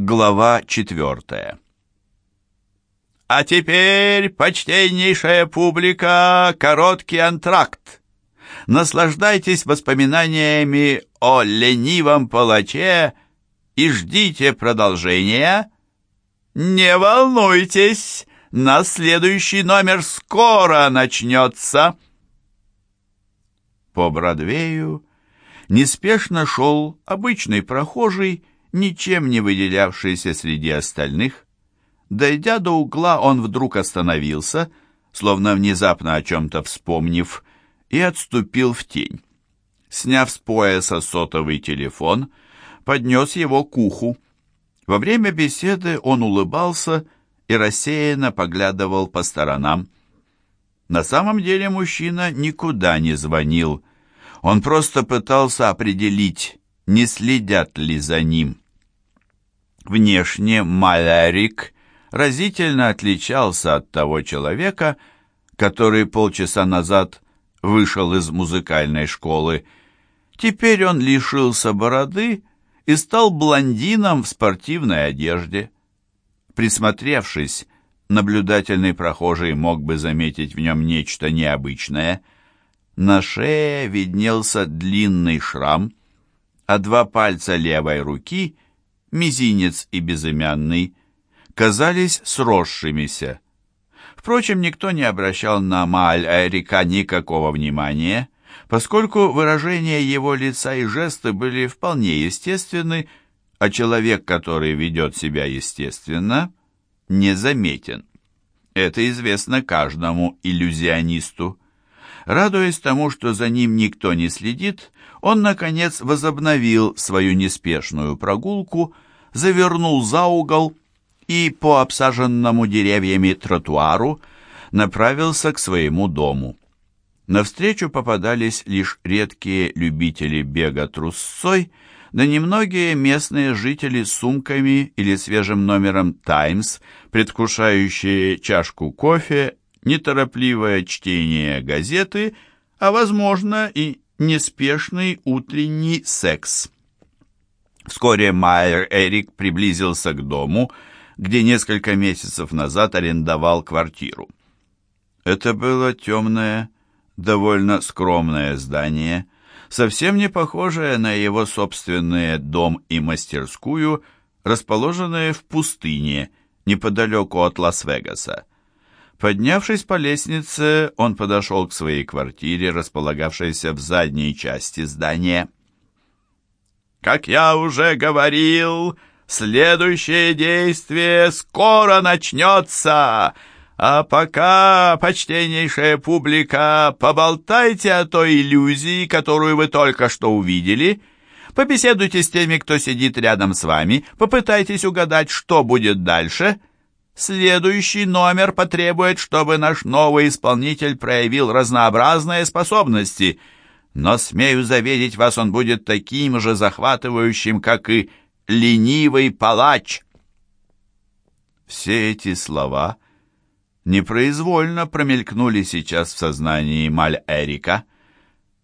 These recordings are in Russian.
Глава четвертая. А теперь, почтеннейшая публика, короткий антракт. Наслаждайтесь воспоминаниями о ленивом палаче и ждите продолжения. Не волнуйтесь, на следующий номер скоро начнется. По Бродвею неспешно шел обычный прохожий, ничем не выделявшийся среди остальных. Дойдя до угла, он вдруг остановился, словно внезапно о чем-то вспомнив, и отступил в тень. Сняв с пояса сотовый телефон, поднес его к уху. Во время беседы он улыбался и рассеянно поглядывал по сторонам. На самом деле мужчина никуда не звонил. Он просто пытался определить, не следят ли за ним. Внешне Малярик разительно отличался от того человека, который полчаса назад вышел из музыкальной школы. Теперь он лишился бороды и стал блондином в спортивной одежде. Присмотревшись, наблюдательный прохожий мог бы заметить в нем нечто необычное. На шее виднелся длинный шрам, а два пальца левой руки, мизинец и безымянный, казались сросшимися. Впрочем, никто не обращал на Мааль-Эрика никакого внимания, поскольку выражения его лица и жесты были вполне естественны, а человек, который ведет себя естественно, незаметен. Это известно каждому иллюзионисту. Радуясь тому, что за ним никто не следит, он, наконец, возобновил свою неспешную прогулку, завернул за угол и по обсаженному деревьями тротуару направился к своему дому. Навстречу попадались лишь редкие любители бега трусцой, да немногие местные жители с сумками или свежим номером «Таймс», предвкушающие чашку кофе, неторопливое чтение газеты, а, возможно, и неспешный утренний секс. Вскоре Майер Эрик приблизился к дому, где несколько месяцев назад арендовал квартиру. Это было темное, довольно скромное здание, совсем не похожее на его собственные дом и мастерскую, расположенные в пустыне, неподалеку от Лас-Вегаса. Поднявшись по лестнице, он подошел к своей квартире, располагавшейся в задней части здания. «Как я уже говорил, Следующее действие скоро начнется. А пока, почтеннейшая публика, поболтайте о той иллюзии, которую вы только что увидели. Побеседуйте с теми, кто сидит рядом с вами. Попытайтесь угадать, что будет дальше. Следующий номер потребует, чтобы наш новый исполнитель проявил разнообразные способности. Но, смею заверить вас, он будет таким же захватывающим, как и ленивый палач. Все эти слова непроизвольно промелькнули сейчас в сознании Маль-Эрика.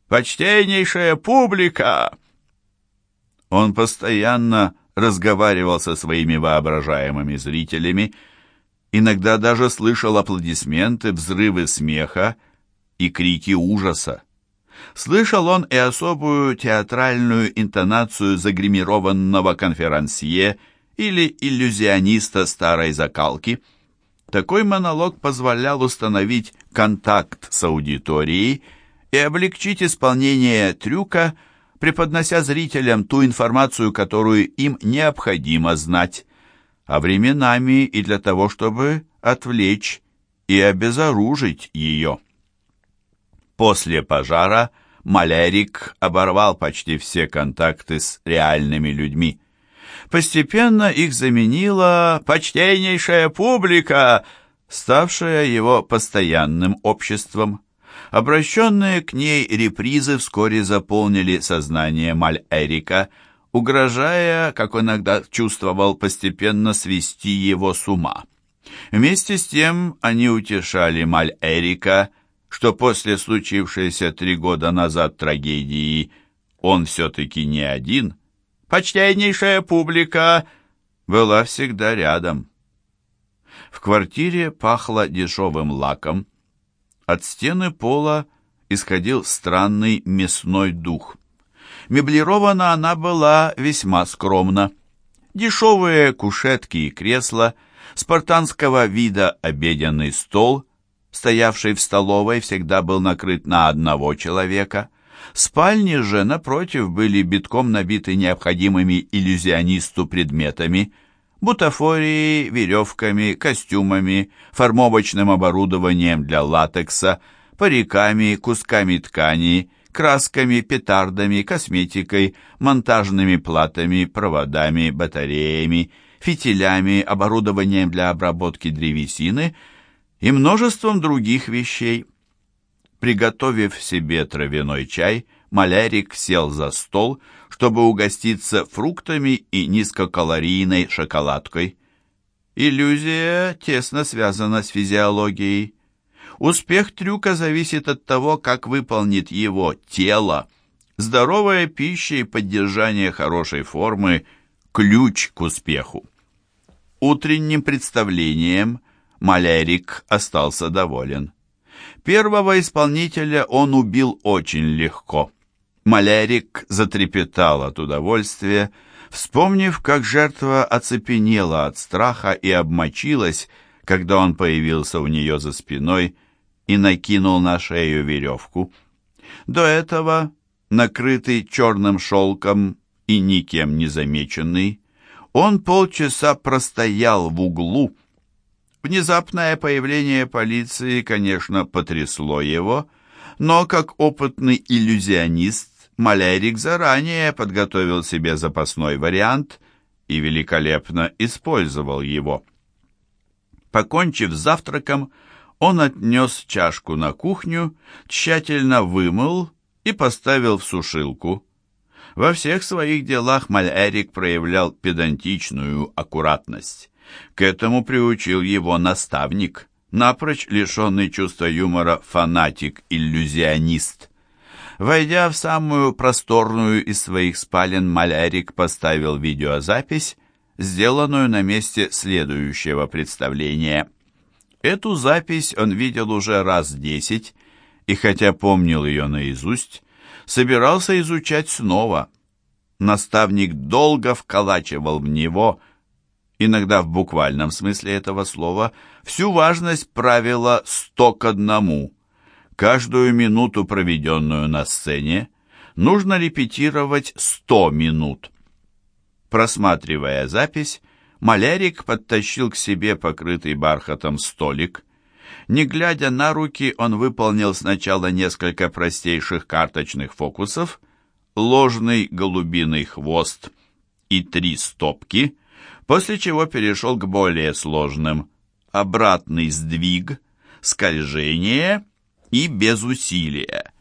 «Почтеннейшая публика!» Он постоянно разговаривал со своими воображаемыми зрителями, иногда даже слышал аплодисменты, взрывы смеха и крики ужаса. Слышал он и особую театральную интонацию загримированного конферансье или иллюзиониста старой закалки. Такой монолог позволял установить контакт с аудиторией и облегчить исполнение трюка, преподнося зрителям ту информацию, которую им необходимо знать, а временами и для того, чтобы отвлечь и обезоружить ее. После пожара Малярик оборвал почти все контакты с реальными людьми. Постепенно их заменила почтеннейшая публика, ставшая его постоянным обществом. Обращенные к ней репризы вскоре заполнили сознание Маль-Эрика, угрожая, как он иногда чувствовал, постепенно свести его с ума. Вместе с тем они утешали Маль-Эрика, что после случившейся три года назад трагедии он все-таки не один. Почтеннейшая публика, была всегда рядом. В квартире пахло дешевым лаком. От стены пола исходил странный мясной дух. Меблирована она была весьма скромно. Дешевые кушетки и кресла, спартанского вида обеденный стол, стоявший в столовой, всегда был накрыт на одного человека. Спальни же, напротив, были битком набиты необходимыми иллюзионисту предметами – бутафорией, веревками, костюмами, формовочным оборудованием для латекса, париками, кусками ткани, красками, петардами, косметикой, монтажными платами, проводами, батареями, фитилями, оборудованием для обработки древесины и множеством других вещей. Приготовив себе травяной чай, Малярик сел за стол, чтобы угоститься фруктами и низкокалорийной шоколадкой. Иллюзия тесно связана с физиологией. Успех трюка зависит от того, как выполнит его тело. Здоровая пища и поддержание хорошей формы – ключ к успеху. Утренним представлением Малярик остался доволен. Первого исполнителя он убил очень легко. Малярик затрепетал от удовольствия, вспомнив, как жертва оцепенела от страха и обмочилась, когда он появился у нее за спиной и накинул на шею веревку. До этого, накрытый черным шелком и никем не замеченный, он полчаса простоял в углу. Внезапное появление полиции, конечно, потрясло его, но как опытный иллюзионист Малярик заранее подготовил себе запасной вариант и великолепно использовал его. Покончив с завтраком, он отнес чашку на кухню, тщательно вымыл и поставил в сушилку. Во всех своих делах Малярик проявлял педантичную аккуратность. К этому приучил его наставник, напрочь лишенный чувства юмора фанатик-иллюзионист. Войдя в самую просторную из своих спален, Малярик поставил видеозапись, сделанную на месте следующего представления. Эту запись он видел уже раз десять, и хотя помнил ее наизусть, собирался изучать снова. Наставник долго вколачивал в него, иногда в буквальном смысле этого слова, всю важность правила «сто к одному», Каждую минуту, проведенную на сцене, нужно репетировать сто минут. Просматривая запись, Малярик подтащил к себе покрытый бархатом столик. Не глядя на руки, он выполнил сначала несколько простейших карточных фокусов, ложный голубиный хвост и три стопки, после чего перешел к более сложным обратный сдвиг, скольжение и без усилия.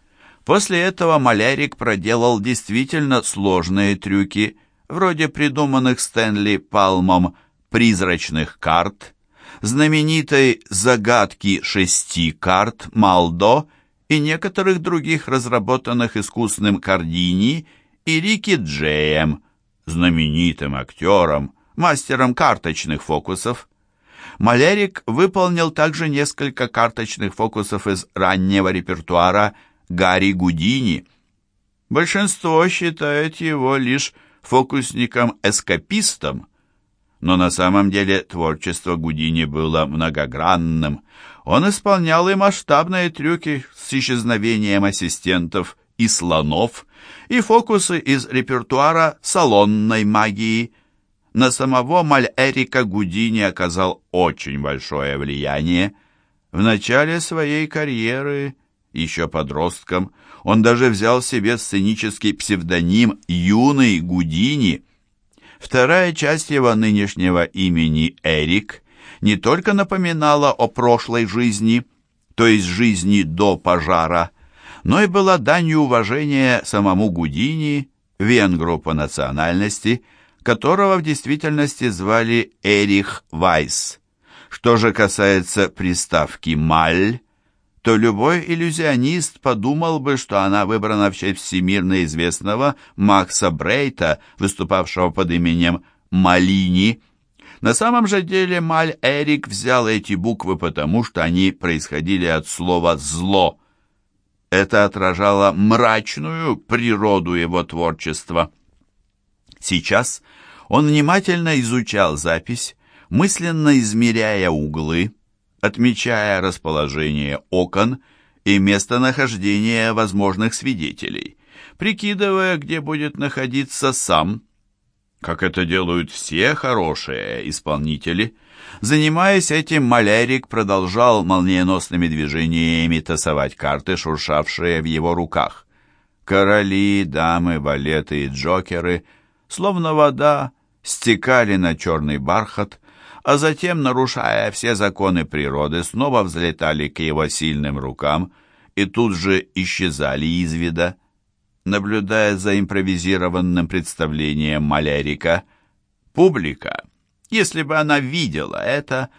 После этого Малярик проделал действительно сложные трюки, вроде придуманных Стэнли Палмом призрачных карт, знаменитой загадки шести карт Малдо и некоторых других разработанных искусным Кардини и Рики Джеем, знаменитым актером, мастером карточных фокусов. Малярик выполнил также несколько карточных фокусов из раннего репертуара Гарри Гудини. Большинство считает его лишь фокусником-эскапистом, но на самом деле творчество Гудини было многогранным. Он исполнял и масштабные трюки с исчезновением ассистентов и слонов, и фокусы из репертуара салонной магии – на самого Маль-Эрика Гудини оказал очень большое влияние. В начале своей карьеры, еще подростком, он даже взял себе сценический псевдоним «Юный Гудини». Вторая часть его нынешнего имени Эрик не только напоминала о прошлой жизни, то есть жизни до пожара, но и была данью уважения самому Гудини, венгру по национальности, которого в действительности звали Эрих Вайс. Что же касается приставки «маль», то любой иллюзионист подумал бы, что она выбрана в честь всемирно известного Макса Брейта, выступавшего под именем Малини – На самом же деле Маль Эрик взял эти буквы потому, что они происходили от слова «зло». Это отражало мрачную природу его творчества. Сейчас он внимательно изучал запись, мысленно измеряя углы, отмечая расположение окон и местонахождение возможных свидетелей, прикидывая, где будет находиться сам, как это делают все хорошие исполнители. Занимаясь этим, Малярик продолжал молниеносными движениями тасовать карты, шуршавшие в его руках. Короли, дамы, балеты и джокеры, словно вода, стекали на черный бархат, а затем, нарушая все законы природы, снова взлетали к его сильным рукам и тут же исчезали из вида. Наблюдая за импровизированным представлением Малярика, публика, если бы она видела это,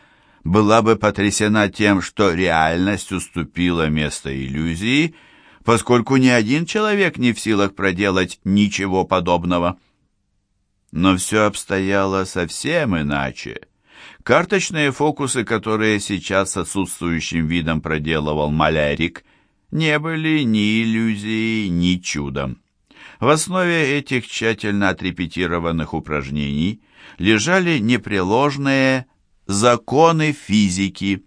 была бы потрясена тем, что реальность уступила место иллюзии, поскольку ни один человек не в силах проделать ничего подобного. Но все обстояло совсем иначе. Карточные фокусы, которые сейчас с отсутствующим видом проделывал Малярик, не были ни иллюзией, ни чудом. В основе этих тщательно отрепетированных упражнений лежали непреложные законы физики.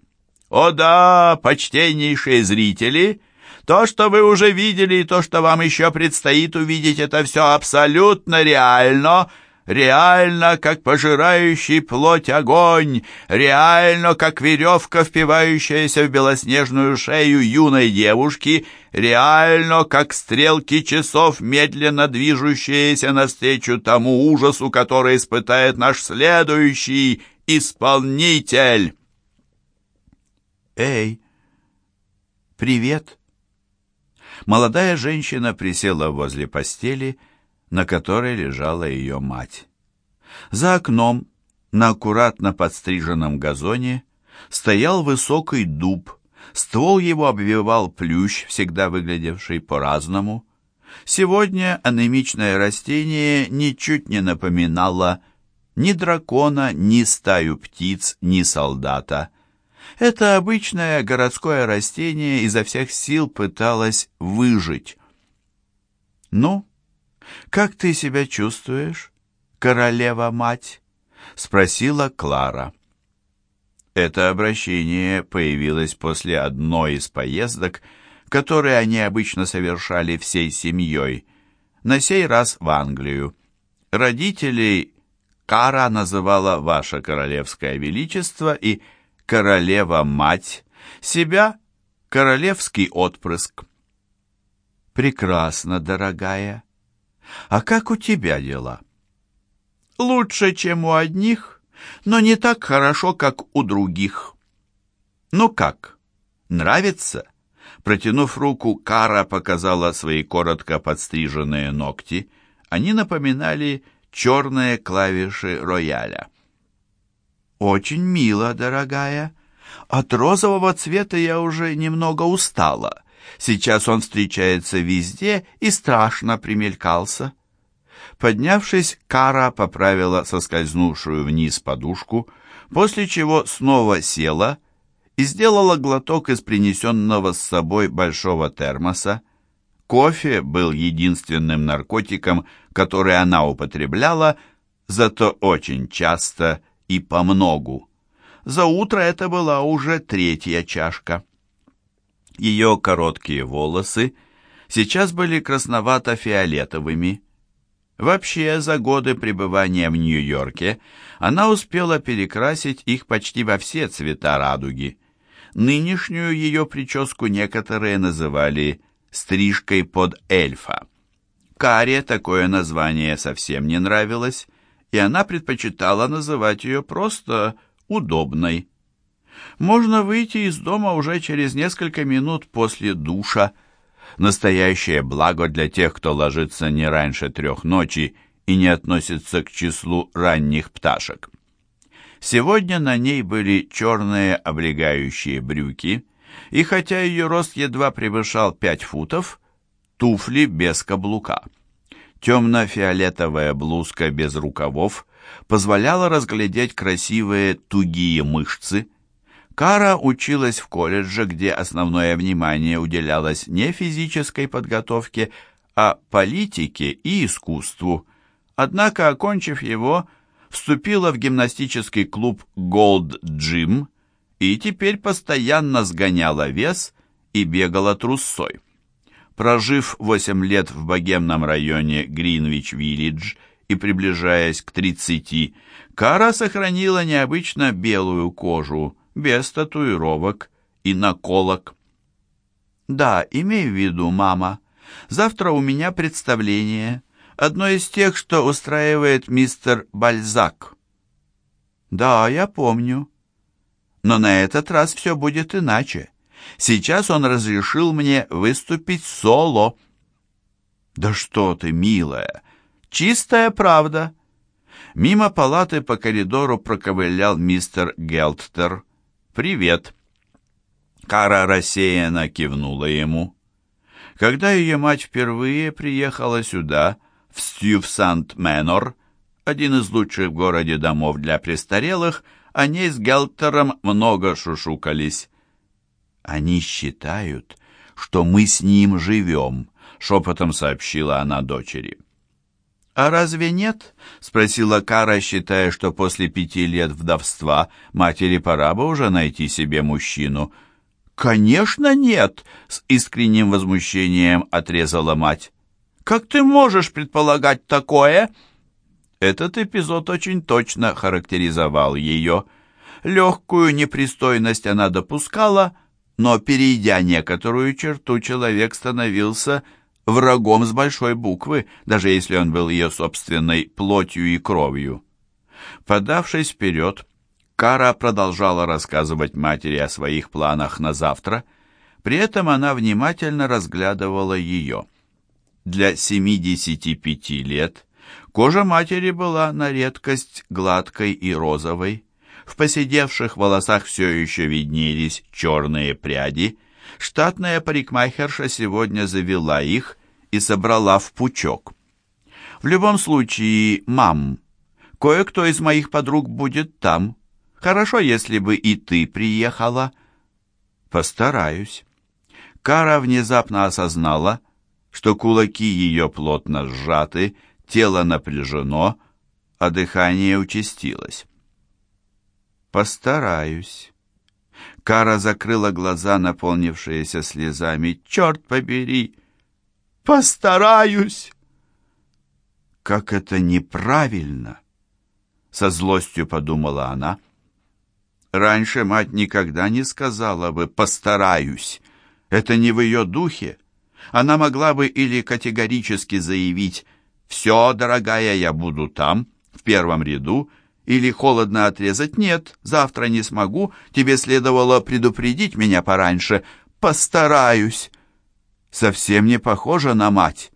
О да, почтеннейшие зрители! То, что вы уже видели, и то, что вам еще предстоит увидеть, это все абсолютно реально — реально, как пожирающий плоть огонь, реально, как веревка, впивающаяся в белоснежную шею юной девушки, реально, как стрелки часов, медленно движущиеся навстречу тому ужасу, который испытает наш следующий исполнитель. «Эй, привет!» Молодая женщина присела возле постели на которой лежала ее мать. За окном, на аккуратно подстриженном газоне, стоял высокий дуб, ствол его обвивал плющ, всегда выглядевший по-разному. Сегодня анемичное растение ничуть не напоминало ни дракона, ни стаю птиц, ни солдата. Это обычное городское растение изо всех сил пыталось выжить. «Ну, «Как ты себя чувствуешь, королева-мать?» — спросила Клара. Это обращение появилось после одной из поездок, которые они обычно совершали всей семьей, на сей раз в Англию. Родителей Кара называла «Ваше Королевское Величество» и «Королева-мать», себя «Королевский отпрыск». «Прекрасно, дорогая», а как у тебя дела? Лучше, чем у одних, но не так хорошо, как у других. Ну как, нравится? Протянув руку, Кара показала свои коротко подстриженные ногти. Они напоминали черные клавиши рояля. «Очень мило, дорогая. От розового цвета я уже немного устала. Сейчас он встречается везде и страшно примелькался. Поднявшись, Кара поправила соскользнувшую вниз подушку, после чего снова села и сделала глоток из принесенного с собой большого термоса. Кофе был единственным наркотиком, который она употребляла, зато очень часто и помногу. За утро это была уже третья чашка. Ее короткие волосы сейчас были красновато-фиолетовыми. Вообще, за годы пребывания в Нью-Йорке она успела перекрасить их почти во все цвета радуги. Нынешнюю ее прическу некоторые называли «стрижкой под эльфа». Каре такое название совсем не нравилось, и она предпочитала называть ее просто «удобной». Можно выйти из дома уже через несколько минут после душа. Настоящее благо для тех, кто ложится не раньше трех ночи и не относится к числу ранних пташек. Сегодня на ней были черные облегающие брюки, и хотя ее рост едва превышал пять футов, туфли без каблука. Темно-фиолетовая блузка без рукавов позволяла разглядеть красивые тугие мышцы. Кара училась в колледже, где основное внимание уделялось не физической подготовке, а политике и искусству. Однако, окончив его, вступила в гимнастический клуб Gold Gym и теперь постоянно сгоняла вес и бегала трусцой. Прожив 8 лет в богемном районе Гринвич-Виллидж и приближаясь к 30, Кара сохранила необычно белую кожу, без татуировок и наколок. «Да, имей в виду, мама, завтра у меня представление, одно из тех, что устраивает мистер Бальзак». «Да, я помню. Но на этот раз все будет иначе. Сейчас он разрешил мне выступить соло. Да что ты, милая, чистая правда. Мимо палаты по коридору проковылял мистер Гелттер. «Привет!» Кара рассеянно кивнула ему. Когда ее мать впервые приехала сюда, в Стьювсант-Мэнор, один из лучших в городе домов для престарелых, они с Гелтером много шушукались. «Они считают, что мы с ним живем», — шепотом сообщила она дочери. «А разве нет?» — спросила Кара, считая, что после пяти лет вдовства матери пора бы уже найти себе мужчину. «Конечно нет!» — с искренним возмущением отрезала мать. «Как ты можешь предполагать такое?» Этот эпизод очень точно характеризовал ее. Легкую непристойность она допускала — но, перейдя некоторую черту, человек становился врагом с большой буквы, даже если он был ее собственной плотью и кровью. Подавшись вперед, Кара продолжала рассказывать матери о своих планах на завтра, при этом она внимательно разглядывала ее. Для 75 лет кожа матери была на редкость гладкой и розовой, в поседевших волосах все еще виднелись черные пряди. Штатная парикмахерша сегодня завела их и собрала в пучок. В любом случае, мам, кое-кто из моих подруг будет там. Хорошо, если бы и ты приехала. Постараюсь. Кара внезапно осознала, что кулаки ее плотно сжаты, тело напряжено, а дыхание участилось. «Постараюсь». Кара закрыла глаза, наполнившиеся слезами. «Черт побери! Постараюсь!» «Как это неправильно!» Со злостью подумала она. Раньше мать никогда не сказала бы «постараюсь». Это не в ее духе. Она могла бы или категорически заявить «все, дорогая, я буду там, в первом ряду», или холодно отрезать «нет, завтра не смогу, тебе следовало предупредить меня пораньше, постараюсь». Совсем не похожа на мать.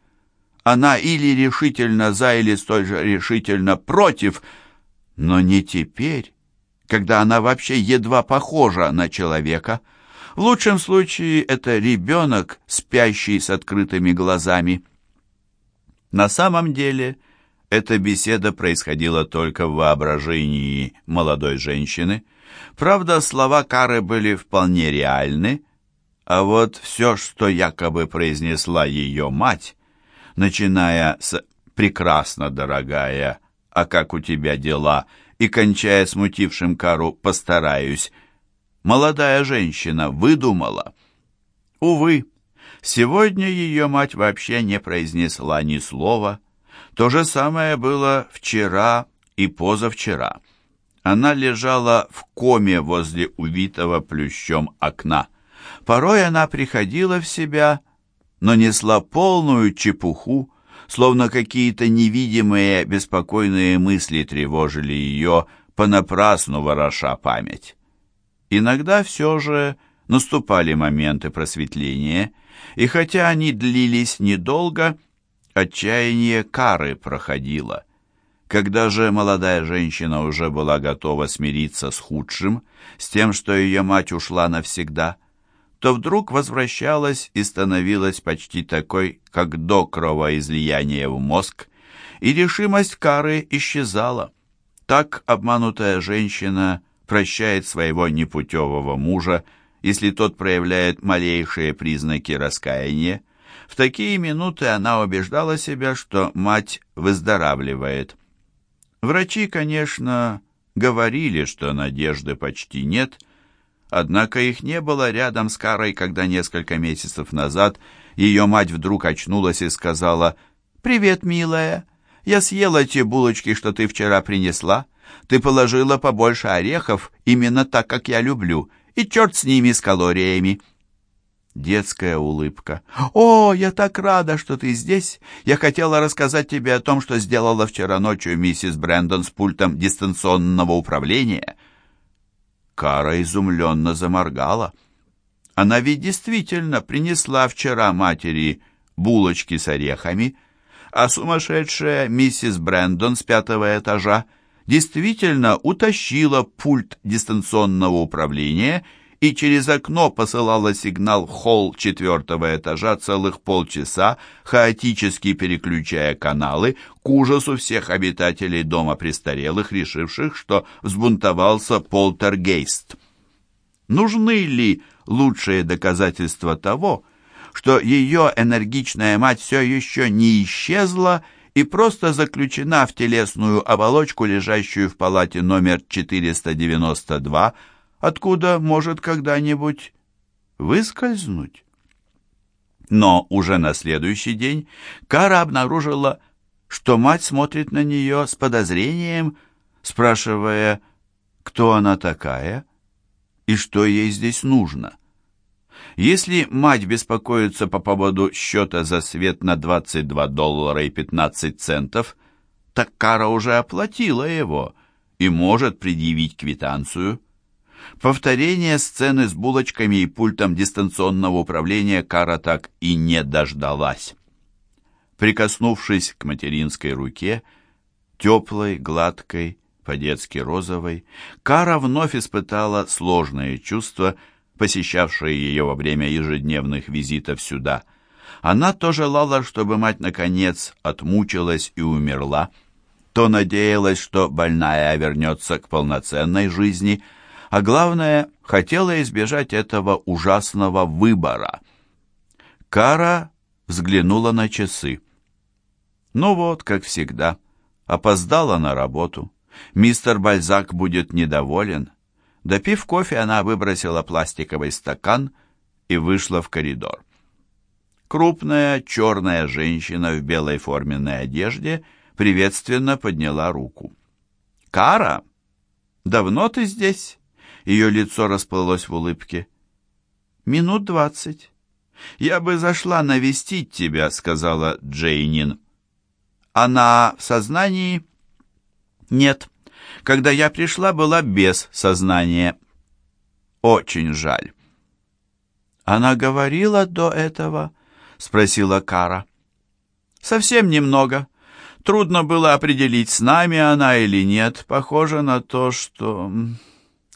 Она или решительно за, или столь же решительно против, но не теперь, когда она вообще едва похожа на человека. В лучшем случае это ребенок, спящий с открытыми глазами. На самом деле – эта беседа происходила только в воображении молодой женщины. Правда, слова Кары были вполне реальны, а вот все, что якобы произнесла ее мать, начиная с «прекрасно, дорогая», «а как у тебя дела?» и кончая смутившим Кару «постараюсь», молодая женщина выдумала. Увы, сегодня ее мать вообще не произнесла ни слова, то же самое было вчера и позавчера. Она лежала в коме возле увитого плющом окна. Порой она приходила в себя, но несла полную чепуху, словно какие-то невидимые беспокойные мысли тревожили ее, понапрасну вороша память. Иногда все же наступали моменты просветления, и хотя они длились недолго, Отчаяние кары проходило. Когда же молодая женщина уже была готова смириться с худшим, с тем, что ее мать ушла навсегда, то вдруг возвращалась и становилась почти такой, как до кровоизлияния в мозг, и решимость кары исчезала. Так обманутая женщина прощает своего непутевого мужа, если тот проявляет малейшие признаки раскаяния. В такие минуты она убеждала себя, что мать выздоравливает. Врачи, конечно, говорили, что надежды почти нет, однако их не было рядом с Карой, когда несколько месяцев назад ее мать вдруг очнулась и сказала «Привет, милая, я съела те булочки, что ты вчера принесла. Ты положила побольше орехов, именно так, как я люблю, и черт с ними, с калориями». Детская улыбка. «О, я так рада, что ты здесь! Я хотела рассказать тебе о том, что сделала вчера ночью миссис Брэндон с пультом дистанционного управления». Кара изумленно заморгала. Она ведь действительно принесла вчера матери булочки с орехами, а сумасшедшая миссис Брэндон с пятого этажа действительно утащила пульт дистанционного управления и через окно посылала сигнал холл четвертого этажа целых полчаса, хаотически переключая каналы, к ужасу всех обитателей дома престарелых, решивших, что взбунтовался полтергейст. Нужны ли лучшие доказательства того, что ее энергичная мать все еще не исчезла и просто заключена в телесную оболочку, лежащую в палате номер 492, откуда может когда-нибудь выскользнуть. Но уже на следующий день Кара обнаружила, что мать смотрит на нее с подозрением, спрашивая, кто она такая и что ей здесь нужно. Если мать беспокоится по поводу счета за свет на 22 доллара и 15 центов, так Кара уже оплатила его и может предъявить квитанцию. Повторение сцены с булочками и пультом дистанционного управления Кара так и не дождалась. Прикоснувшись к материнской руке, теплой, гладкой, по-детски розовой, Кара вновь испытала сложные чувства – посещавшие ее во время ежедневных визитов сюда. Она то желала, чтобы мать, наконец, отмучилась и умерла, то надеялась, что больная вернется к полноценной жизни, а главное, хотела избежать этого ужасного выбора. Кара взглянула на часы. Ну вот, как всегда, опоздала на работу. Мистер Бальзак будет недоволен. Допив кофе, она выбросила пластиковый стакан и вышла в коридор. Крупная черная женщина в белой форменной одежде приветственно подняла руку. «Кара, давно ты здесь?» Ее лицо расплылось в улыбке. «Минут двадцать. Я бы зашла навестить тебя», — сказала Джейнин. «Она в сознании?» «Нет». Когда я пришла, была без сознания. Очень жаль. Она говорила до этого? Спросила Кара. Совсем немного. Трудно было определить, с нами она или нет. Похоже на то, что...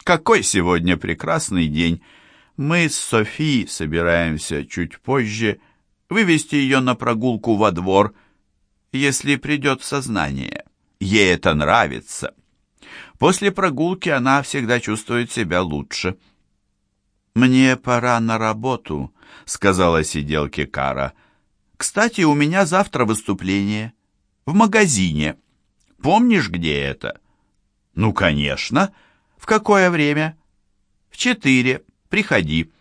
Какой сегодня прекрасный день. Мы с Софи собираемся чуть позже вывести ее на прогулку во двор, если придет в сознание. Ей это нравится. После прогулки она всегда чувствует себя лучше. «Мне пора на работу», — сказала сиделке Кара. «Кстати, у меня завтра выступление. В магазине. Помнишь, где это?» «Ну, конечно. В какое время?» «В четыре. Приходи.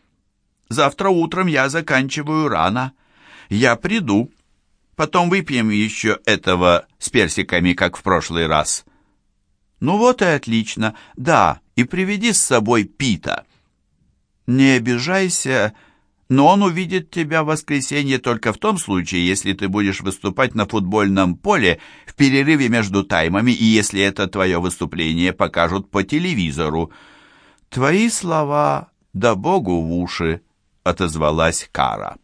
Завтра утром я заканчиваю рано. Я приду. Потом выпьем еще этого с персиками, как в прошлый раз». «Ну вот и отлично. Да, и приведи с собой Пита». «Не обижайся, но он увидит тебя в воскресенье только в том случае, если ты будешь выступать на футбольном поле в перерыве между таймами и если это твое выступление покажут по телевизору». «Твои слова, да богу в уши», — отозвалась Кара.